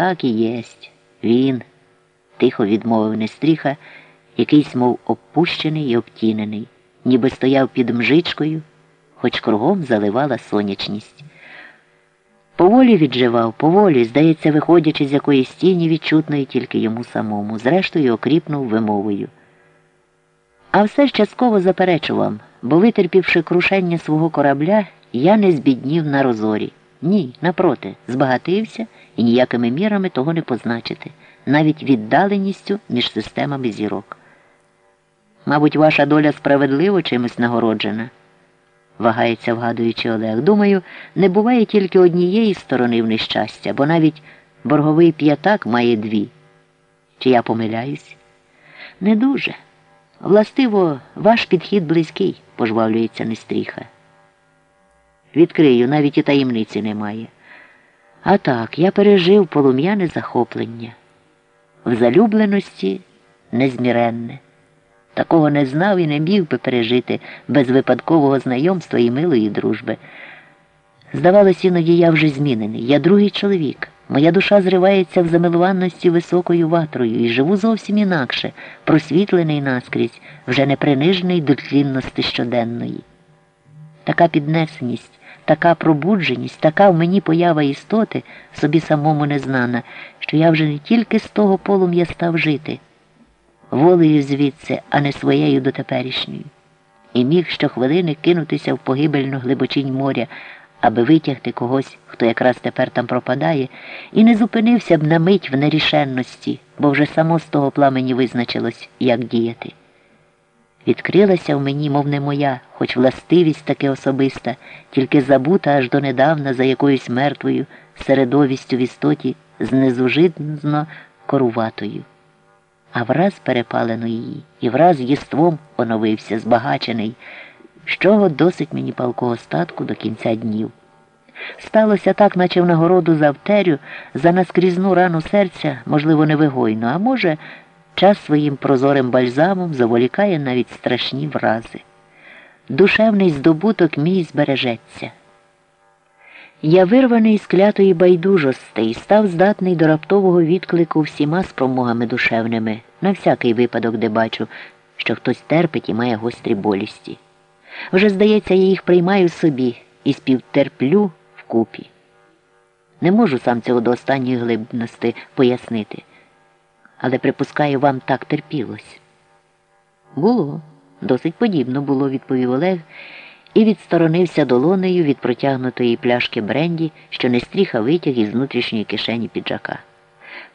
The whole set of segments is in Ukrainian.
Так і єсть. Він, тихо відмовив Нестріха, якийсь, мов опущений і обтінений, ніби стояв під мжичкою, хоч кругом заливала сонячність. Поволі відживав, поволі, здається, виходячи з якоїсь тіні відчутної тільки йому самому, зрештою окріпнув вимовою. А все ж частково заперечував, бо, витерпівши крушення свого корабля, я не збіднів на розорі. Ні, напроти, збагатився і ніякими мірами того не позначити, навіть віддаленістю між системами зірок. Мабуть, ваша доля справедливо чимось нагороджена, вагається, вгадуючи Олег. Думаю, не буває тільки однієї сторони в нещастя, бо навіть борговий п'ятак має дві. Чи я помиляюсь? Не дуже. Властиво, ваш підхід близький, пожвавлюється Нестріха. Відкрию, навіть і таємниці немає. А так, я пережив полум'яне захоплення. В залюбленості незміренне. Такого не знав і не міг би пережити без випадкового знайомства і милої дружби. Здавалось, іноді я вже змінений. Я другий чоловік. Моя душа зривається в замилуванності високою ватрою і живу зовсім інакше, просвітлений наскрізь, вже не принижений до тлінності щоденної. Така піднесеність, така пробудженість, така в мені поява істоти, собі самому незнана, що я вже не тільки з того полум'я став жити, волею звідси, а не своєю дотеперішньою. І міг щохвилини кинутися в погибельну глибочинь моря аби витягти когось, хто якраз тепер там пропадає, і не зупинився б на мить в нерішенності, бо вже само з того пламені визначилось, як діяти. Відкрилася в мені, мов не моя, хоч властивість таки особиста, тільки забута аж донедавна за якоюсь мертвою середовістю в істоті знезужидно коруватою. А враз перепалено її, і враз єством оновився, збагачений з чого досить мені палкого статку до кінця днів. Сталося так, наче в нагороду за втерю, за наскрізну рану серця, можливо, невигойно, а може, час своїм прозорим бальзамом заволікає навіть страшні врази. Душевний здобуток мій збережеться. Я вирваний з клятої байдужости і став здатний до раптового відклику всіма спромогами душевними, на всякий випадок, де бачу, що хтось терпить і має гострі болісті. Вже, здається, я їх приймаю собі і співтерплю вкупі. Не можу сам цього до останньої глибності пояснити, але припускаю, вам так терпілось. Було, досить подібно було, відповів Олег і відсторонився долонею від протягнутої пляшки бренді, що нестріха витяг із внутрішньої кишені піджака.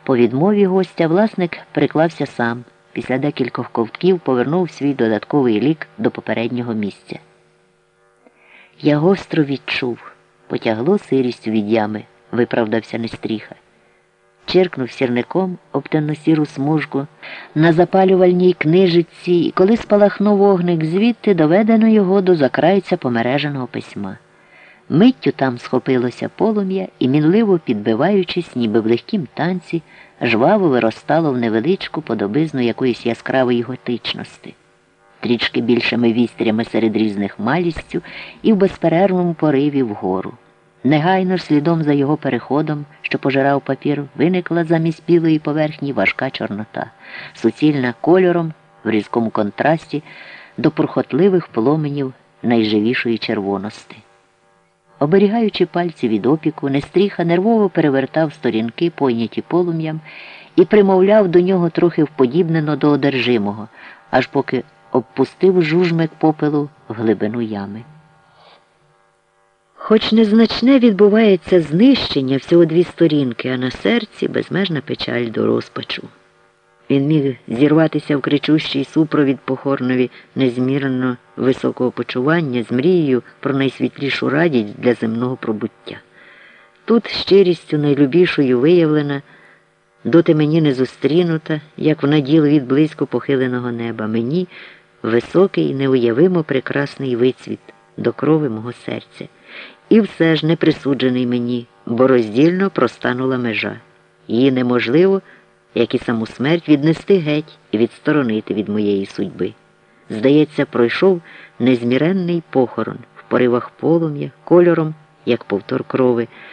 По відмові гостя власник приклався сам після декількох ковтків повернув свій додатковий лік до попереднього місця. Я гостро відчув, потягло сирістю від ями, виправдався Нестріха. Черкнув сірником об темно-сіру смужку на запалювальній книжиці, і коли спалахнув вогник звідти, доведено його до закрайця помереженого письма. Миттю там схопилося полум'я і, мінливо підбиваючись, ніби в легкім танці, жваво виростало в невеличку подобизну якоїсь яскравої готичності, трішки більшими вістрями серед різних малістю і в безперервному пориві вгору. Негайно слідом за його переходом, що пожирав папір, виникла замість білої поверхні важка чорнота, суцільна кольором в різкому контрасті до пурхотливих пломенів найживішої червоності. Оберігаючи пальці від опіку, Нестріха нервово перевертав сторінки, пойняті полум'ям, і примовляв до нього трохи вподібнено до одержимого, аж поки обпустив жужмик попелу в глибину ями. Хоч незначне відбувається знищення всього дві сторінки, а на серці безмежна печаль до розпачу. Він міг зірватися в кричущий супровід похорнові незмірно високого почування з мрією про найсвітлішу радість для земного пробуття. Тут щирістю найлюбішою виявлена, доти мені не зустрінута, як в наділ від близько похиленого неба, мені високий, неуявимо прекрасний вицвіт до крови мого серця. І все ж не присуджений мені, бо роздільно простанула межа. Її неможливо як і саму смерть віднести геть і відсторонити від моєї судьби. Здається, пройшов незміренний похорон в поривах полум'я, кольором, як повтор крови.